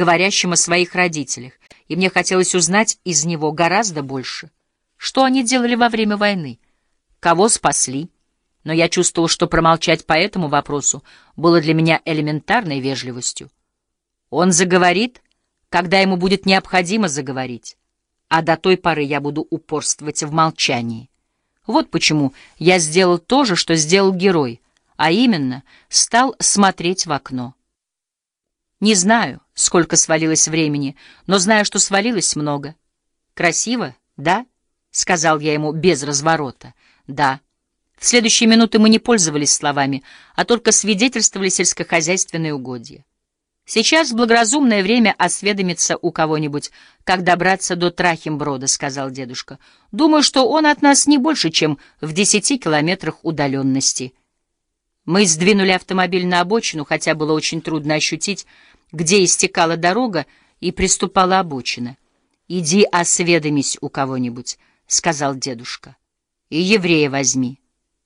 говорящим о своих родителях, и мне хотелось узнать из него гораздо больше. Что они делали во время войны? Кого спасли? Но я чувствовал, что промолчать по этому вопросу было для меня элементарной вежливостью. Он заговорит, когда ему будет необходимо заговорить, а до той поры я буду упорствовать в молчании. Вот почему я сделал то же, что сделал герой, а именно стал смотреть в окно. Не знаю, сколько свалилось времени, но знаю, что свалилось много. Красиво, да? — сказал я ему без разворота. Да. В следующие минуты мы не пользовались словами, а только свидетельствовали сельскохозяйственные угодья. Сейчас благоразумное время осведомиться у кого-нибудь, как добраться до Трахимброда, — сказал дедушка. Думаю, что он от нас не больше, чем в десяти километрах удаленности. Мы сдвинули автомобиль на обочину, хотя было очень трудно ощутить, где истекала дорога и приступала обочина. «Иди осведомись у кого-нибудь», — сказал дедушка. «И еврея возьми».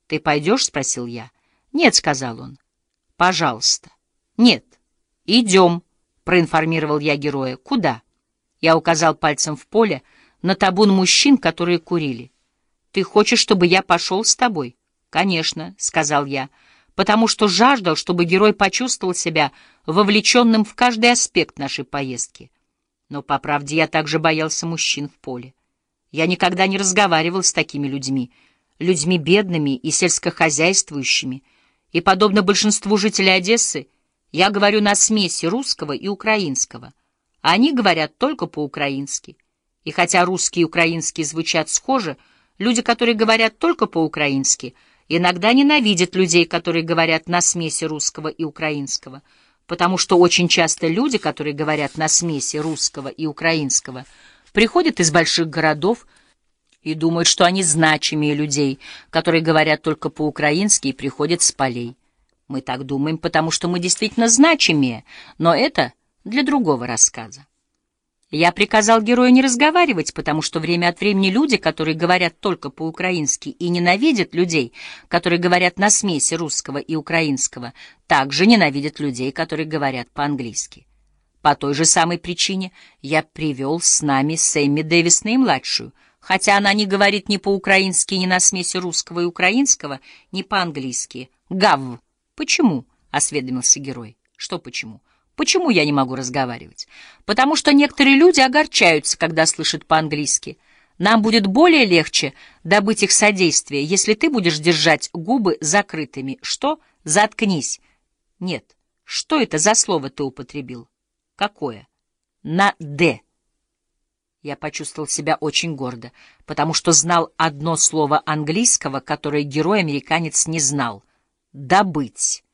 «Ты пойдешь?» — спросил я. «Нет», — сказал он. «Пожалуйста». «Нет». «Идем», — проинформировал я героя. «Куда?» Я указал пальцем в поле на табун мужчин, которые курили. «Ты хочешь, чтобы я пошел с тобой?» «Конечно», — сказал я, — потому что жаждал, чтобы герой почувствовал себя вовлеченным в каждый аспект нашей поездки. Но, по правде, я также боялся мужчин в поле. Я никогда не разговаривал с такими людьми, людьми бедными и сельскохозяйствующими, и, подобно большинству жителей Одессы, я говорю на смеси русского и украинского, они говорят только по-украински. И хотя русский и украинский звучат схоже, люди, которые говорят только по-украински — иногда ненавидят людей, которые говорят на смеси русского и украинского, потому что очень часто люди, которые говорят на смеси русского и украинского, приходят из больших городов и думают, что они значимее людей, которые говорят только по-украински и приходят с полей. Мы так думаем, потому что мы действительно значимее, но это для другого рассказа. Я приказал герою не разговаривать, потому что время от времени люди, которые говорят только по-украински и ненавидят людей, которые говорят на смеси русского и украинского, также ненавидят людей, которые говорят по-английски. По той же самой причине я привел с нами Сэмми Дэвис наимладшую, хотя она не говорит ни по-украински, ни на смеси русского и украинского, ни по-английски. «Гав! Почему?» — осведомился герой. «Что почему?» Почему я не могу разговаривать? Потому что некоторые люди огорчаются, когда слышат по-английски. Нам будет более легче добыть их содействие, если ты будешь держать губы закрытыми. Что? Заткнись. Нет. Что это за слово ты употребил? Какое? На «д». Я почувствовал себя очень гордо, потому что знал одно слово английского, которое герой-американец не знал. «Добыть».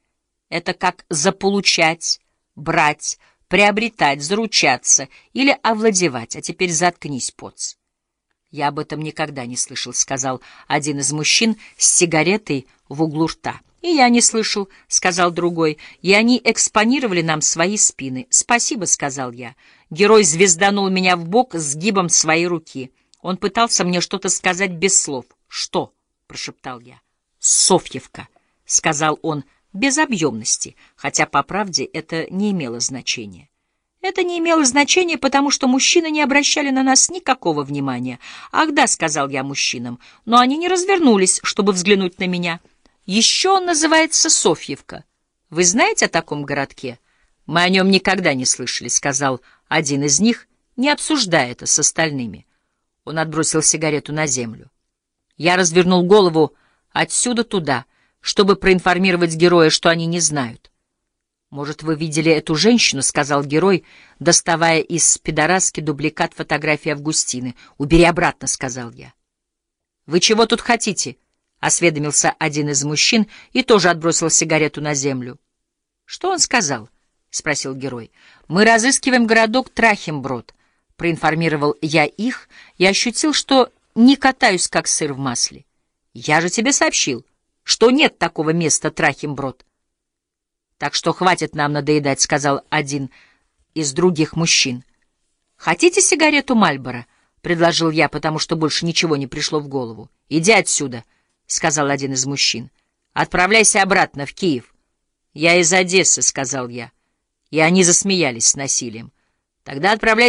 Это как «заполучать», брать, приобретать, заручаться или овладевать. А теперь заткнись, поц. Я об этом никогда не слышал, — сказал один из мужчин с сигаретой в углу рта. И я не слышал, — сказал другой, — и они экспонировали нам свои спины. Спасибо, — сказал я. Герой звезданул меня в бок сгибом своей руки. Он пытался мне что-то сказать без слов. «Что?» — прошептал я. «Софьевка», — сказал он, — без объемности, хотя, по правде, это не имело значения. Это не имело значения, потому что мужчины не обращали на нас никакого внимания. «Ах да», — сказал я мужчинам, но они не развернулись, чтобы взглянуть на меня. «Еще он называется Софьевка. Вы знаете о таком городке?» «Мы о нем никогда не слышали», — сказал один из них, не обсуждая это с остальными. Он отбросил сигарету на землю. Я развернул голову отсюда туда — чтобы проинформировать героя, что они не знают. «Может, вы видели эту женщину?» — сказал герой, доставая из пидораски дубликат фотографии Августины. «Убери обратно», — сказал я. «Вы чего тут хотите?» — осведомился один из мужчин и тоже отбросил сигарету на землю. «Что он сказал?» — спросил герой. «Мы разыскиваем городок Трахимброд», — проинформировал я их и ощутил, что не катаюсь, как сыр в масле. «Я же тебе сообщил что нет такого места Трахимброд. Так что хватит нам надоедать, — сказал один из других мужчин. Хотите сигарету Мальбора? — предложил я, потому что больше ничего не пришло в голову. Иди отсюда, — сказал один из мужчин. Отправляйся обратно в Киев. Я из Одессы, — сказал я. И они засмеялись с насилием. Тогда отправляйся